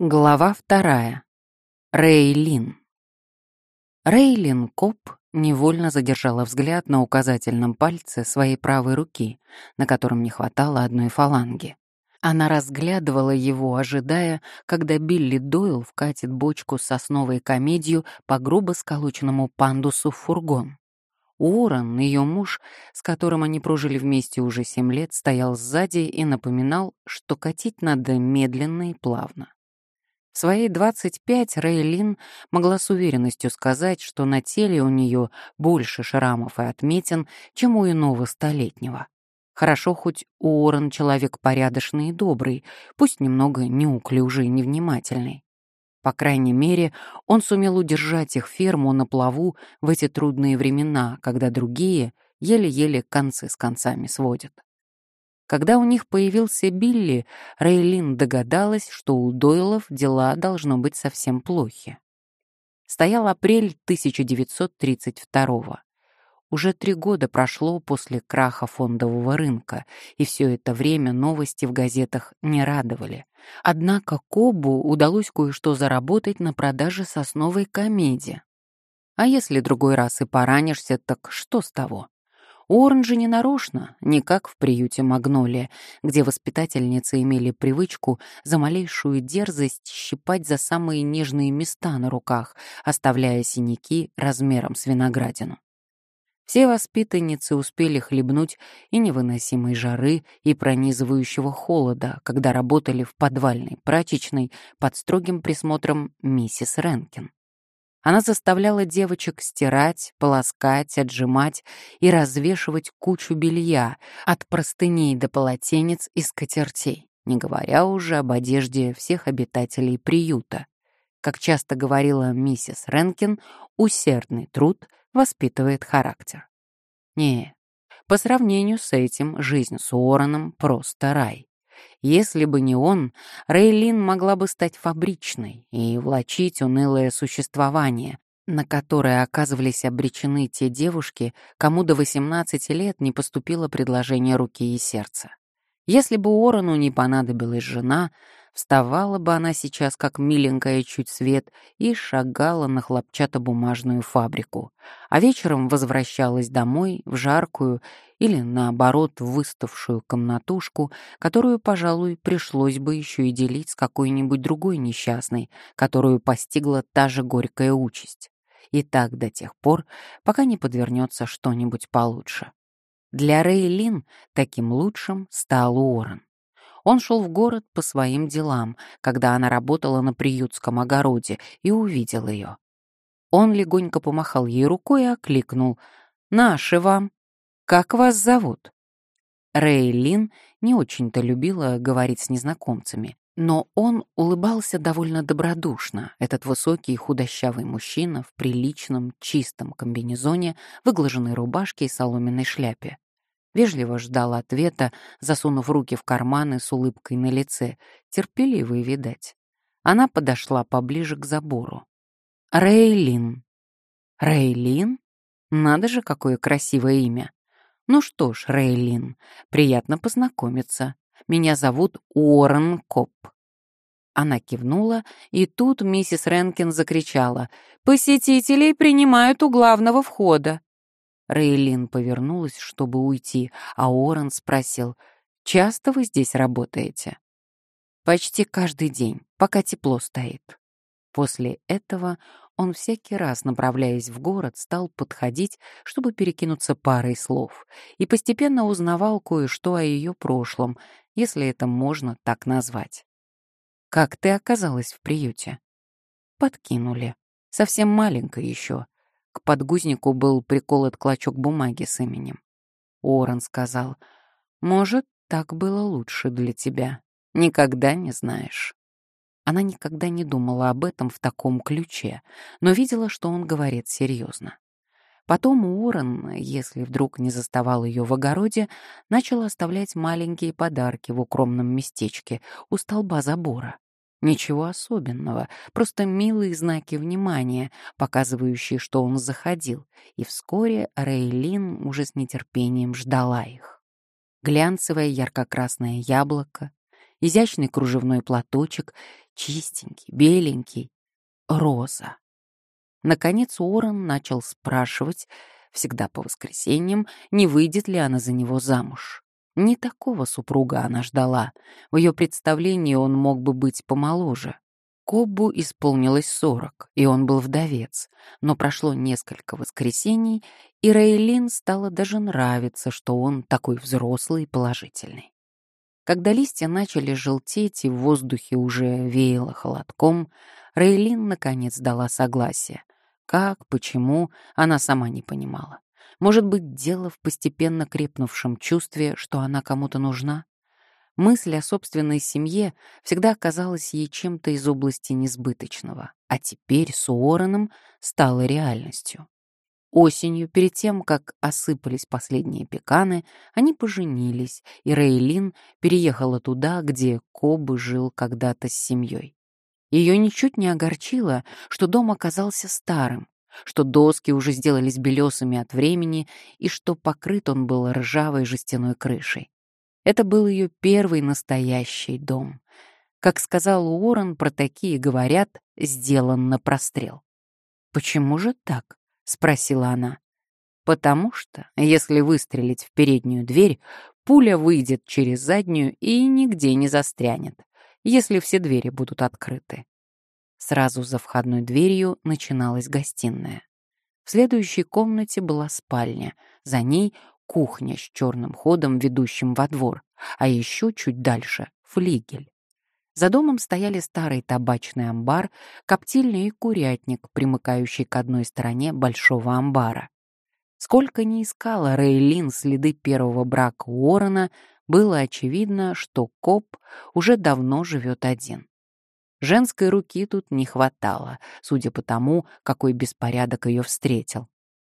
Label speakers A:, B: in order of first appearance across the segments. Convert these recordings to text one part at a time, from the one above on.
A: Глава вторая. Рейлин. Рейлин Коп невольно задержала взгляд на указательном пальце своей правой руки, на котором не хватало одной фаланги. Она разглядывала его, ожидая, когда Билли Дойл вкатит бочку с сосновой комедию по грубо сколоченному пандусу в фургон. Уоррен, ее муж, с которым они прожили вместе уже семь лет, стоял сзади и напоминал, что катить надо медленно и плавно. В свои 25 Рейлин могла с уверенностью сказать, что на теле у нее больше шрамов и отметин, чем у иного столетнего. Хорошо, хоть Уоррен человек порядочный и добрый, пусть немного неуклюжий и невнимательный. По крайней мере, он сумел удержать их ферму на плаву в эти трудные времена, когда другие еле-еле концы с концами сводят. Когда у них появился Билли, Рейлин догадалась, что у Дойлов дела должно быть совсем плохи. Стоял апрель 1932 -го. Уже три года прошло после краха фондового рынка, и все это время новости в газетах не радовали. Однако Кобу удалось кое-что заработать на продаже сосновой комедии. А если другой раз и поранишься, так что с того? Уоррен же не нарочно, не как в приюте Магнолия, где воспитательницы имели привычку за малейшую дерзость щипать за самые нежные места на руках, оставляя синяки размером с виноградину. Все воспитанницы успели хлебнуть и невыносимой жары, и пронизывающего холода, когда работали в подвальной прачечной под строгим присмотром миссис Ренкин. Она заставляла девочек стирать, полоскать, отжимать и развешивать кучу белья, от простыней до полотенец и скатертей, не говоря уже об одежде всех обитателей приюта. Как часто говорила миссис Ренкин, усердный труд воспитывает характер. Не, по сравнению с этим жизнь с Уорреном просто рай. Если бы не он, Рейлин могла бы стать фабричной и влачить унылое существование, на которое оказывались обречены те девушки, кому до 18 лет не поступило предложение руки и сердца. Если бы Уоррену не понадобилась жена, Вставала бы она сейчас, как миленькая чуть свет, и шагала на хлопчатобумажную фабрику, а вечером возвращалась домой в жаркую или, наоборот, выставшую комнатушку, которую, пожалуй, пришлось бы еще и делить с какой-нибудь другой несчастной, которую постигла та же горькая участь. И так до тех пор, пока не подвернется что-нибудь получше. Для Рейлин таким лучшим стал Уоррен. Он шел в город по своим делам, когда она работала на приютском огороде, и увидел ее. Он легонько помахал ей рукой и окликнул. «Наши вам! Как вас зовут?» Рейлин не очень-то любила говорить с незнакомцами, но он улыбался довольно добродушно, этот высокий худощавый мужчина в приличном, чистом комбинезоне, выглаженной рубашке и соломенной шляпе вежливо ждал ответа, засунув руки в карманы с улыбкой на лице, терпеливый, видать. Она подошла поближе к забору. Рейлин. Рейлин? Надо же, какое красивое имя. Ну что ж, Рейлин, приятно познакомиться. Меня зовут Уоррен Коп. Она кивнула, и тут миссис Ренкин закричала «Посетителей принимают у главного входа». Рейлин повернулась, чтобы уйти, а Орен спросил, «Часто вы здесь работаете?» «Почти каждый день, пока тепло стоит». После этого он всякий раз, направляясь в город, стал подходить, чтобы перекинуться парой слов, и постепенно узнавал кое-что о ее прошлом, если это можно так назвать. «Как ты оказалась в приюте?» «Подкинули. Совсем маленькая еще. Подгузнику был приколот клочок бумаги с именем. Орен сказал, «Может, так было лучше для тебя. Никогда не знаешь». Она никогда не думала об этом в таком ключе, но видела, что он говорит серьезно. Потом Уоррен, если вдруг не заставал ее в огороде, начал оставлять маленькие подарки в укромном местечке у столба забора. Ничего особенного, просто милые знаки внимания, показывающие, что он заходил, и вскоре Рейлин уже с нетерпением ждала их. Глянцевое ярко-красное яблоко, изящный кружевной платочек, чистенький, беленький. Роза. Наконец Уоррен начал спрашивать, всегда по воскресеньям, не выйдет ли она за него замуж. Не такого супруга она ждала. В ее представлении он мог бы быть помоложе. Коббу исполнилось сорок, и он был вдовец, но прошло несколько воскресений, и Рейлин стало даже нравиться, что он такой взрослый и положительный. Когда листья начали желтеть и в воздухе уже веяло холодком, Рейлин наконец дала согласие. Как, почему, она сама не понимала. Может быть, дело в постепенно крепнувшем чувстве, что она кому-то нужна? Мысль о собственной семье всегда казалась ей чем-то из области несбыточного, а теперь с Уорреном стала реальностью. Осенью, перед тем, как осыпались последние пеканы, они поженились, и Рейлин переехала туда, где Кобы жил когда-то с семьей. Ее ничуть не огорчило, что дом оказался старым, что доски уже сделались белесыми от времени и что покрыт он был ржавой жестяной крышей. Это был ее первый настоящий дом. Как сказал Уоррен, про такие говорят, сделан на прострел. «Почему же так?» — спросила она. «Потому что, если выстрелить в переднюю дверь, пуля выйдет через заднюю и нигде не застрянет, если все двери будут открыты. Сразу за входной дверью начиналась гостиная. В следующей комнате была спальня, за ней кухня с черным ходом, ведущим во двор, а еще чуть дальше — флигель. За домом стояли старый табачный амбар, коптильня и курятник, примыкающий к одной стороне большого амбара. Сколько ни искала Рейлин следы первого брака Уоррена, было очевидно, что коп уже давно живет один. Женской руки тут не хватало, судя по тому, какой беспорядок ее встретил.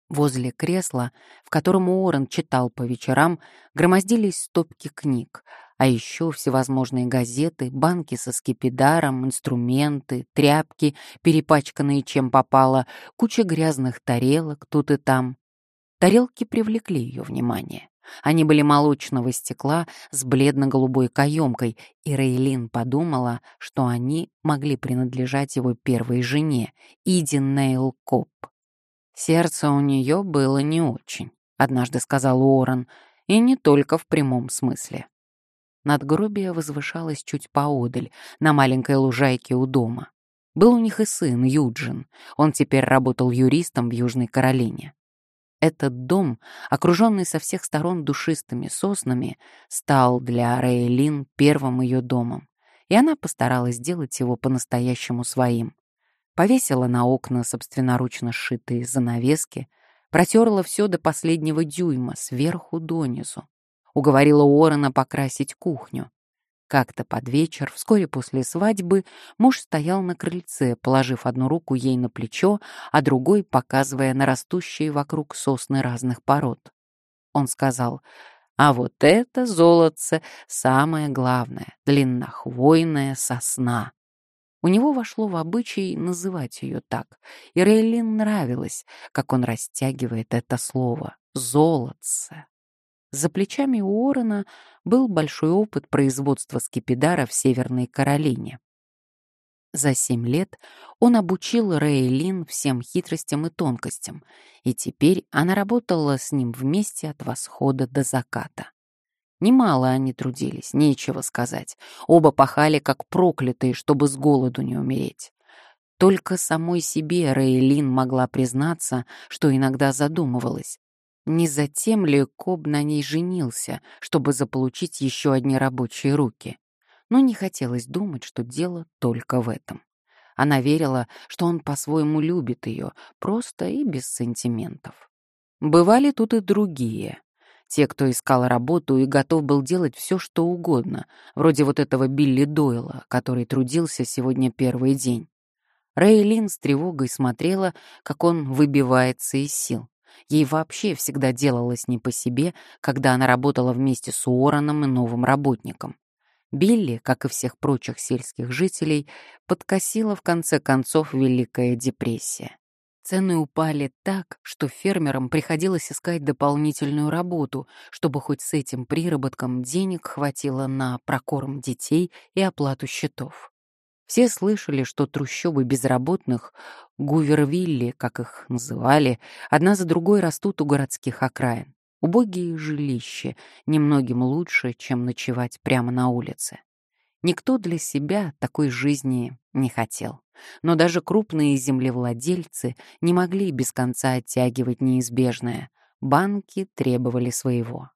A: Возле кресла, в котором Уоррен читал по вечерам, громоздились стопки книг, а еще всевозможные газеты, банки со скипидаром, инструменты, тряпки, перепачканные чем попало, куча грязных тарелок тут и там. Тарелки привлекли ее внимание. Они были молочного стекла с бледно-голубой каемкой, и Рейлин подумала, что они могли принадлежать его первой жене, Иди Нейл Коп. Сердце у нее было не очень, однажды сказал Уоррен, и не только в прямом смысле. Надгробие возвышалось чуть поодаль, на маленькой лужайке у дома. Был у них и сын, Юджин. Он теперь работал юристом в Южной Каролине. Этот дом, окруженный со всех сторон душистыми соснами, стал для Рейлин первым ее домом, и она постаралась сделать его по-настоящему своим. Повесила на окна собственноручно сшитые занавески, протерла все до последнего дюйма, сверху донизу. Уговорила Уоррена покрасить кухню. Как-то под вечер, вскоре после свадьбы, муж стоял на крыльце, положив одну руку ей на плечо, а другой показывая на растущие вокруг сосны разных пород. Он сказал, «А вот это золотце самое главное, длиннохвойная сосна». У него вошло в обычай называть ее так, и Рейлин нравилось, как он растягивает это слово «золотце». За плечами у Уоррена был большой опыт производства скипидара в Северной Каролине. За семь лет он обучил Рейлин всем хитростям и тонкостям, и теперь она работала с ним вместе от восхода до заката. Немало они трудились, нечего сказать. Оба пахали как проклятые, чтобы с голоду не умереть. Только самой себе Рейлин могла признаться, что иногда задумывалась, не затем ли Коб на ней женился, чтобы заполучить еще одни рабочие руки? Но не хотелось думать, что дело только в этом. Она верила, что он по-своему любит ее, просто и без сантиментов. Бывали тут и другие. Те, кто искал работу и готов был делать все, что угодно, вроде вот этого Билли Дойла, который трудился сегодня первый день. Рейлин с тревогой смотрела, как он выбивается из сил. Ей вообще всегда делалось не по себе, когда она работала вместе с Уорреном и новым работником. Билли, как и всех прочих сельских жителей, подкосила в конце концов Великая депрессия. Цены упали так, что фермерам приходилось искать дополнительную работу, чтобы хоть с этим приработком денег хватило на прокорм детей и оплату счетов. Все слышали, что трущобы безработных, Гувервилли, как их называли, одна за другой растут у городских окраин. Убогие жилища, немногим лучше, чем ночевать прямо на улице. Никто для себя такой жизни не хотел. Но даже крупные землевладельцы не могли без конца оттягивать неизбежное. Банки требовали своего.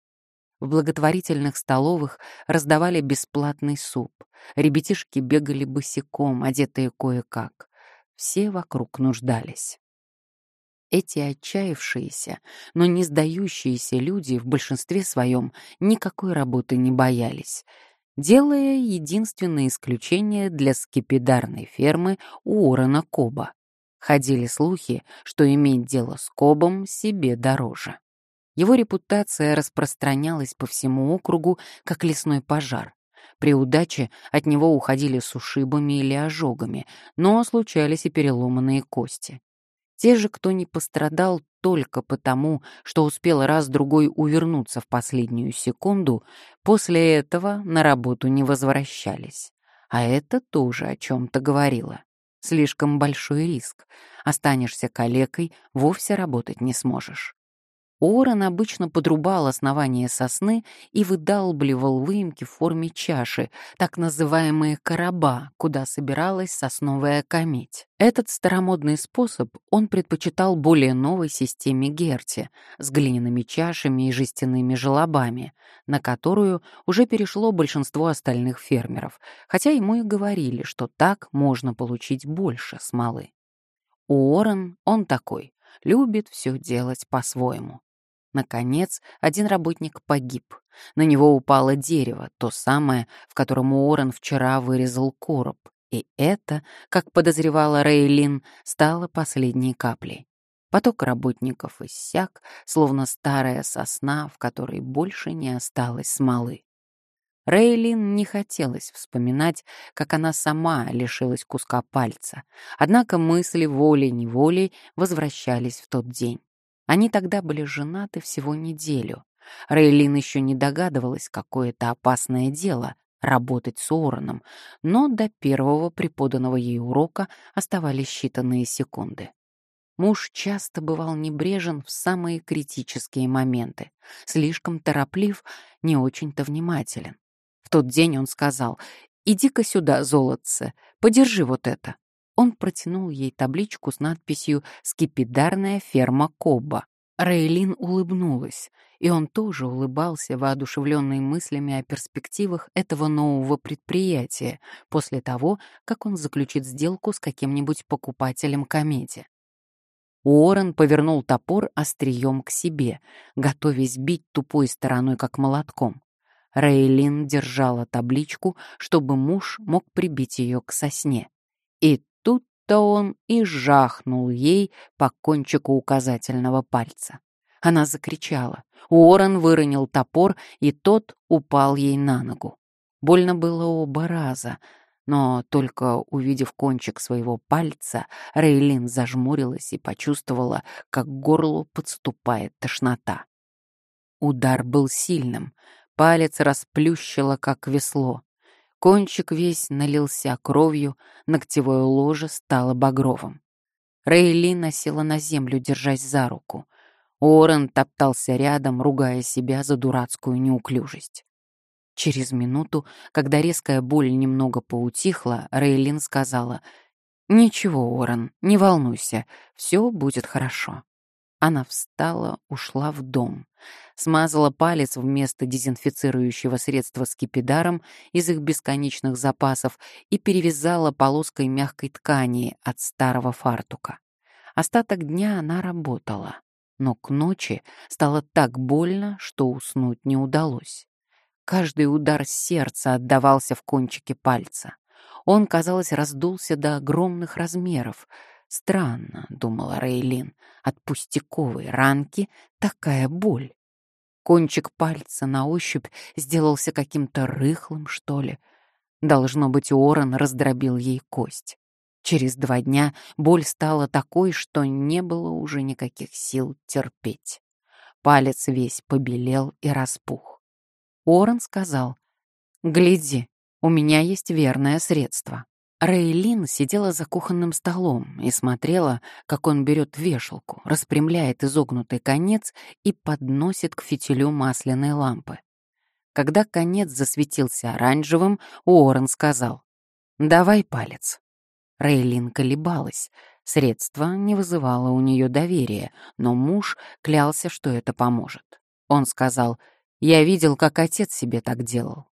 A: В благотворительных столовых раздавали бесплатный суп. Ребятишки бегали босиком, одетые кое-как. Все вокруг нуждались. Эти отчаявшиеся, но не сдающиеся люди в большинстве своем никакой работы не боялись, делая единственное исключение для скипидарной фермы Уоррена Коба. Ходили слухи, что иметь дело с Кобом себе дороже. Его репутация распространялась по всему округу, как лесной пожар. При удаче от него уходили с ушибами или ожогами, но случались и переломанные кости. Те же, кто не пострадал только потому, что успел раз-другой увернуться в последнюю секунду, после этого на работу не возвращались. А это тоже о чем-то говорило. Слишком большой риск. Останешься калекой, вовсе работать не сможешь. Уоррен обычно подрубал основание сосны и выдалбливал выемки в форме чаши, так называемые короба, куда собиралась сосновая кометь. Этот старомодный способ он предпочитал более новой системе Герти с глиняными чашами и жестяными желобами, на которую уже перешло большинство остальных фермеров, хотя ему и говорили, что так можно получить больше смолы. Уоррен, он такой, любит все делать по-своему. Наконец, один работник погиб. На него упало дерево, то самое, в котором Уоррен вчера вырезал короб. И это, как подозревала Рейлин, стало последней каплей. Поток работников иссяк, словно старая сосна, в которой больше не осталось смолы. Рейлин не хотелось вспоминать, как она сама лишилась куска пальца, однако мысли волей-неволей возвращались в тот день. Они тогда были женаты всего неделю. Рейлин еще не догадывалась, какое это опасное дело — работать с Уорреном, но до первого преподанного ей урока оставались считанные секунды. Муж часто бывал небрежен в самые критические моменты, слишком тороплив, не очень-то внимателен. В тот день он сказал «Иди-ка сюда, золотце, подержи вот это». Он протянул ей табличку с надписью «Скипидарная ферма Коба». Рейлин улыбнулась, и он тоже улыбался, воодушевленный мыслями о перспективах этого нового предприятия после того, как он заключит сделку с каким-нибудь покупателем комедии. Уоррен повернул топор острием к себе, готовясь бить тупой стороной, как молотком. Рейлин держала табличку, чтобы муж мог прибить ее к сосне. И Он и жахнул ей по кончику указательного пальца. Она закричала. Уоррен выронил топор, и тот упал ей на ногу. Больно было оба раза, но только увидев кончик своего пальца, Рейлин зажмурилась и почувствовала, как к горлу подступает тошнота. Удар был сильным, палец расплющило, как весло. Кончик весь налился кровью, ногтевое ложе стало багровым. Рейли носила на землю, держась за руку. Уоррен топтался рядом, ругая себя за дурацкую неуклюжесть. Через минуту, когда резкая боль немного поутихла, Рейлин сказала, «Ничего, Уоррен, не волнуйся, все будет хорошо». Она встала, ушла в дом, смазала палец вместо дезинфицирующего средства скипидаром из их бесконечных запасов и перевязала полоской мягкой ткани от старого фартука. Остаток дня она работала, но к ночи стало так больно, что уснуть не удалось. Каждый удар сердца отдавался в кончике пальца. Он, казалось, раздулся до огромных размеров — Странно, думала Рейлин, от пустяковой ранки такая боль. Кончик пальца на ощупь сделался каким-то рыхлым, что ли. Должно быть, Уоррен раздробил ей кость. Через два дня боль стала такой, что не было уже никаких сил терпеть. Палец весь побелел и распух. Уоррен сказал, «Гляди, у меня есть верное средство». Рейлин сидела за кухонным столом и смотрела, как он берет вешалку, распрямляет изогнутый конец и подносит к фитилю масляной лампы. Когда конец засветился оранжевым, Уоррен сказал «Давай палец». Рейлин колебалась. Средство не вызывало у нее доверия, но муж клялся, что это поможет. Он сказал «Я видел, как отец себе так делал.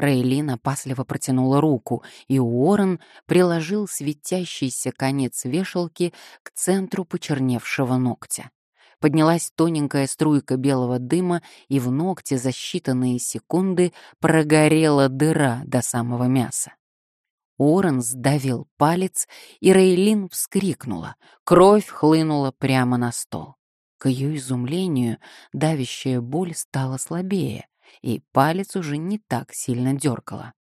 A: Рейлин опасливо протянула руку, и Уоррен приложил светящийся конец вешалки к центру почерневшего ногтя. Поднялась тоненькая струйка белого дыма, и в ногте за считанные секунды прогорела дыра до самого мяса. Уоррен сдавил палец, и Рейлин вскрикнула. Кровь хлынула прямо на стол. К ее изумлению давящая боль стала слабее и палец уже не так сильно дергала.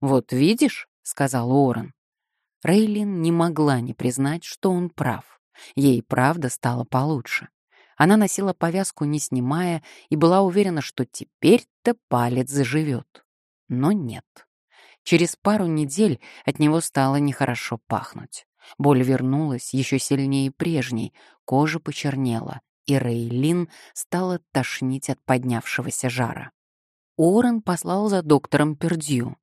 A: «Вот видишь», — сказал Уоррен. Рейлин не могла не признать, что он прав. Ей правда стало получше. Она носила повязку, не снимая, и была уверена, что теперь-то палец заживет. Но нет. Через пару недель от него стало нехорошо пахнуть. Боль вернулась еще сильнее прежней, кожа почернела, и Рейлин стала тошнить от поднявшегося жара. Уоррен послал за доктором Пердью.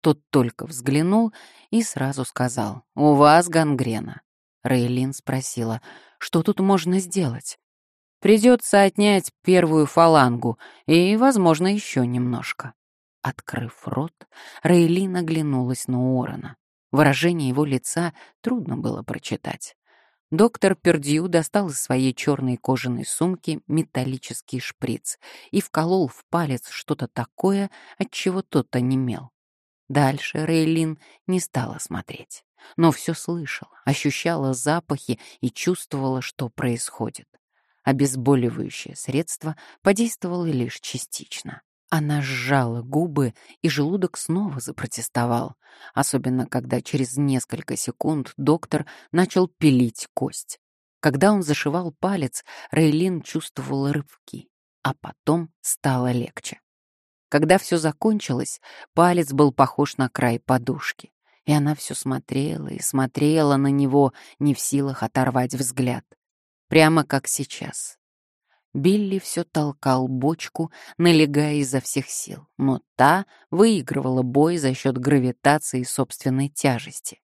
A: Тот только взглянул и сразу сказал «У вас гангрена». Рейлин спросила «Что тут можно сделать?» «Придется отнять первую фалангу и, возможно, еще немножко». Открыв рот, Рейлин оглянулась на Уоррена. Выражение его лица трудно было прочитать. Доктор Пердью достал из своей черной кожаной сумки металлический шприц и вколол в палец что-то такое, от чего тот онемел. Дальше Рейлин не стала смотреть, но все слышала, ощущала запахи и чувствовала, что происходит. Обезболивающее средство подействовало лишь частично. Она сжала губы, и желудок снова запротестовал, особенно когда через несколько секунд доктор начал пилить кость. Когда он зашивал палец, Рейлин чувствовала рывки, а потом стало легче. Когда все закончилось, палец был похож на край подушки, и она все смотрела и смотрела на него, не в силах оторвать взгляд. Прямо как сейчас, Билли все толкал бочку, налегая изо всех сил, но та выигрывала бой за счет гравитации собственной тяжести.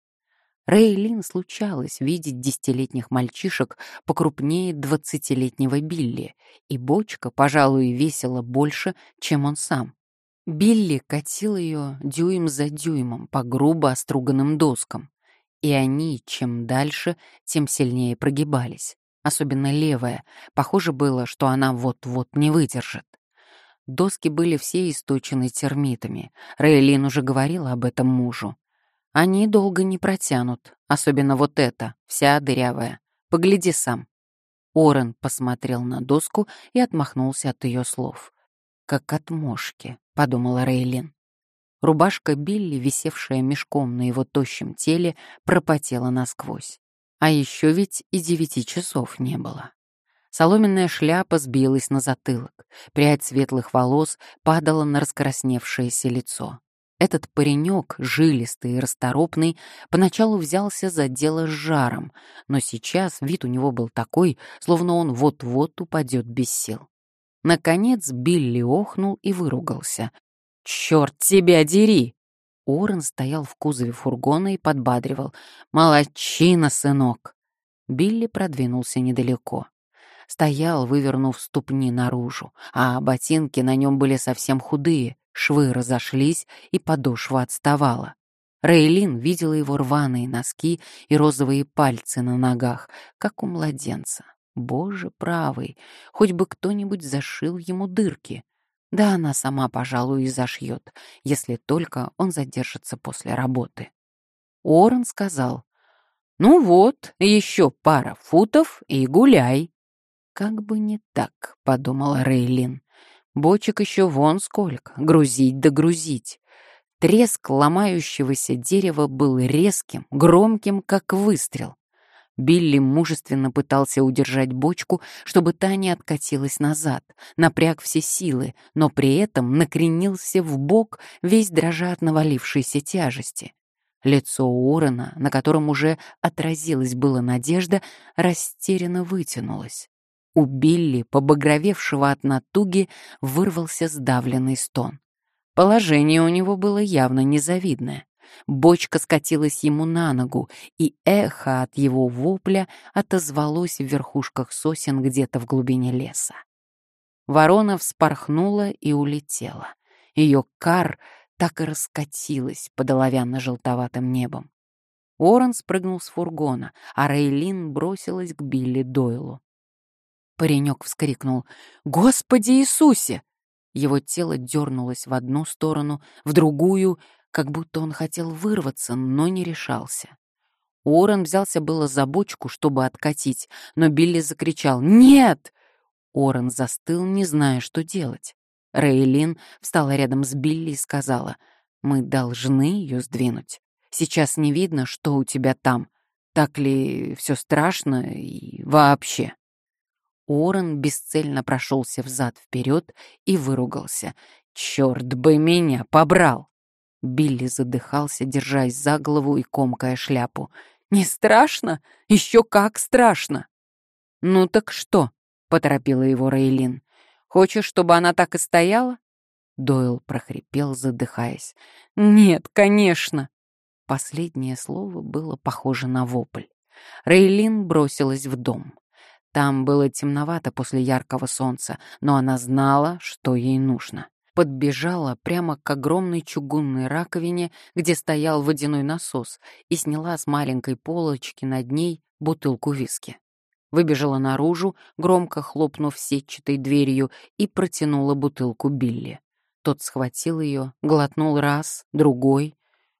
A: Рейлин случалось видеть десятилетних мальчишек покрупнее двадцатилетнего Билли, и бочка, пожалуй, весила больше, чем он сам. Билли катил ее дюйм за дюймом по грубо оструганным доскам, и они, чем дальше, тем сильнее прогибались особенно левая. Похоже было, что она вот-вот не выдержит. Доски были все источены термитами. Рейлин уже говорила об этом мужу. Они долго не протянут, особенно вот эта, вся дырявая. Погляди сам. Орен посмотрел на доску и отмахнулся от ее слов. «Как от мошки», — подумала Рейлин. Рубашка Билли, висевшая мешком на его тощем теле, пропотела насквозь. А еще ведь и девяти часов не было. Соломенная шляпа сбилась на затылок, прядь светлых волос падала на раскрасневшееся лицо. Этот паренек, жилистый и расторопный, поначалу взялся за дело с жаром, но сейчас вид у него был такой, словно он вот-вот упадет без сил. Наконец Билли охнул и выругался. «Черт тебя дери! Орен стоял в кузове фургона и подбадривал. «Молодчина, сынок!» Билли продвинулся недалеко. Стоял, вывернув ступни наружу, а ботинки на нем были совсем худые, швы разошлись и подошва отставала. Рейлин видела его рваные носки и розовые пальцы на ногах, как у младенца. Боже правый, хоть бы кто-нибудь зашил ему дырки. Да она сама, пожалуй, и зашьет, если только он задержится после работы. Уоррен сказал, «Ну вот, еще пара футов и гуляй». «Как бы не так», — подумала Рейлин. «Бочек еще вон сколько, грузить да грузить». Треск ломающегося дерева был резким, громким, как выстрел. Билли мужественно пытался удержать бочку, чтобы та не откатилась назад, напряг все силы, но при этом накренился в бок, весь дрожа от навалившейся тяжести. Лицо Уоррена, на котором уже отразилась была надежда, растерянно вытянулось. У Билли, побагровевшего от натуги, вырвался сдавленный стон. Положение у него было явно незавидное. Бочка скатилась ему на ногу, и эхо от его вопля отозвалось в верхушках сосен где-то в глубине леса. Ворона вспорхнула и улетела. Ее кар так и раскатилась под оловянно-желтоватым небом. Уоррен спрыгнул с фургона, а Рейлин бросилась к Билли Дойлу. Паренек вскрикнул «Господи Иисусе!» Его тело дернулось в одну сторону, в другую, как будто он хотел вырваться, но не решался. Уоррен взялся было за бочку, чтобы откатить, но Билли закричал «Нет!». Уоррен застыл, не зная, что делать. Рейлин встала рядом с Билли и сказала «Мы должны ее сдвинуть. Сейчас не видно, что у тебя там. Так ли все страшно и вообще?» Уоррен бесцельно прошелся взад-вперед и выругался. «Черт бы меня побрал!» Билли задыхался, держась за голову и комкая шляпу. «Не страшно? Еще как страшно!» «Ну так что?» — поторопила его Рейлин. «Хочешь, чтобы она так и стояла?» Дойл прохрипел, задыхаясь. «Нет, конечно!» Последнее слово было похоже на вопль. Рейлин бросилась в дом. Там было темновато после яркого солнца, но она знала, что ей нужно подбежала прямо к огромной чугунной раковине, где стоял водяной насос, и сняла с маленькой полочки над ней бутылку виски. Выбежала наружу, громко хлопнув сетчатой дверью, и протянула бутылку Билли. Тот схватил ее, глотнул раз, другой.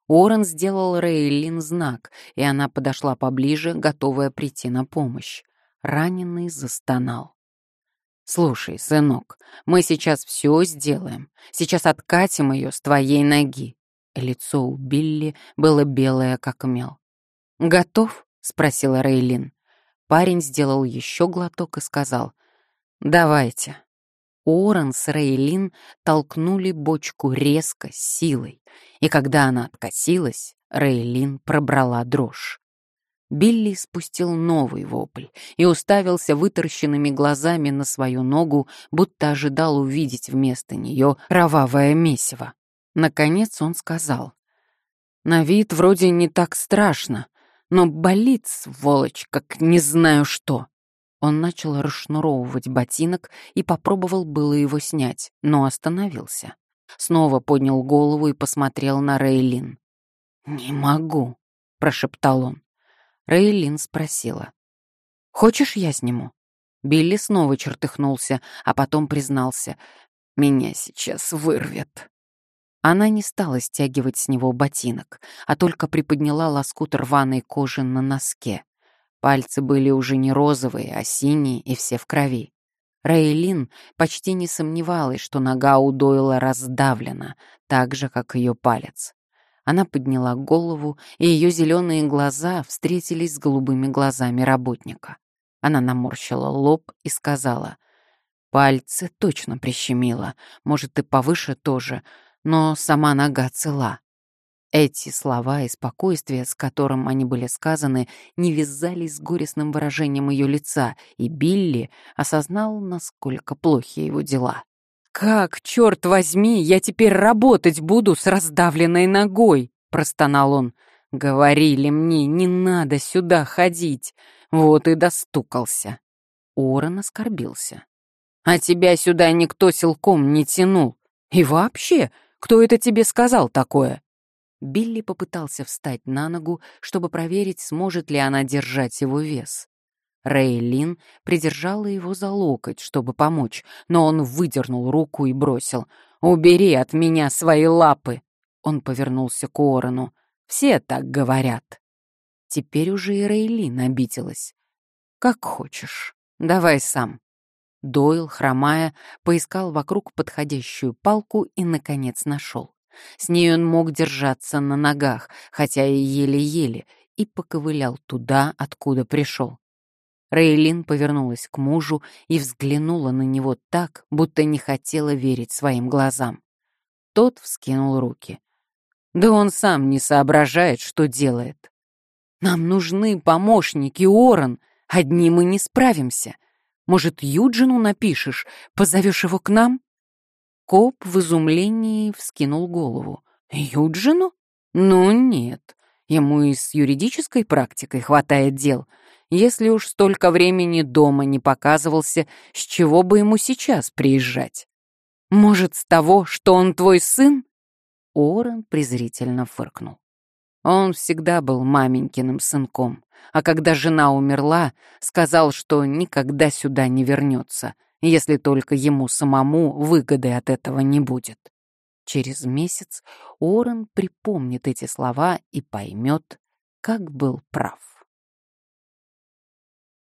A: Уоррен сделал Рейлин знак, и она подошла поближе, готовая прийти на помощь. Раненый застонал. «Слушай, сынок, мы сейчас все сделаем. Сейчас откатим ее с твоей ноги». Лицо у Билли было белое, как мел. «Готов?» — спросила Рейлин. Парень сделал еще глоток и сказал «Давайте». Уоррен с Рейлин толкнули бочку резко, силой, и когда она откатилась, Рейлин пробрала дрожь. Билли спустил новый вопль и уставился вытаращенными глазами на свою ногу, будто ожидал увидеть вместо нее кровавое месиво. Наконец он сказал. «На вид вроде не так страшно, но болит, сволочь, как не знаю что». Он начал расшнуровывать ботинок и попробовал было его снять, но остановился. Снова поднял голову и посмотрел на Рейлин. «Не могу», — прошептал он. Рейлин спросила. «Хочешь, я сниму?» Билли снова чертыхнулся, а потом признался. «Меня сейчас вырвет». Она не стала стягивать с него ботинок, а только приподняла лоскут рваной кожи на носке. Пальцы были уже не розовые, а синие и все в крови. Рейлин почти не сомневалась, что нога у Дойла раздавлена, так же, как ее палец. Она подняла голову, и ее зеленые глаза встретились с голубыми глазами работника. Она наморщила лоб и сказала, «Пальцы точно прищемило, может, и повыше тоже, но сама нога цела». Эти слова и спокойствие, с которым они были сказаны, не вязались с горестным выражением ее лица, и Билли осознал, насколько плохи его дела. «Как, черт возьми, я теперь работать буду с раздавленной ногой?» — простонал он. «Говорили мне, не надо сюда ходить. Вот и достукался». Орен оскорбился. «А тебя сюда никто силком не тянул. И вообще, кто это тебе сказал такое?» Билли попытался встать на ногу, чтобы проверить, сможет ли она держать его вес. Рейлин придержала его за локоть, чтобы помочь, но он выдернул руку и бросил. «Убери от меня свои лапы!» Он повернулся к Уоррену. «Все так говорят». Теперь уже и Рейлин обиделась. «Как хочешь. Давай сам». Дойл, хромая, поискал вокруг подходящую палку и, наконец, нашел. С ней он мог держаться на ногах, хотя и еле-еле, и поковылял туда, откуда пришел. Рейлин повернулась к мужу и взглянула на него так, будто не хотела верить своим глазам. Тот вскинул руки. Да он сам не соображает, что делает. Нам нужны помощники, Оран. Одни мы не справимся. Может, Юджину напишешь, позовешь его к нам?» Коп в изумлении вскинул голову. «Юджину? Ну нет, ему и с юридической практикой хватает дел. Если уж столько времени дома не показывался, с чего бы ему сейчас приезжать? Может, с того, что он твой сын?» Орен презрительно фыркнул. Он всегда был маменькиным сынком, а когда жена умерла, сказал, что никогда сюда не вернется, если только ему самому выгоды от этого не будет. Через месяц Орен припомнит эти слова и поймет, как был прав.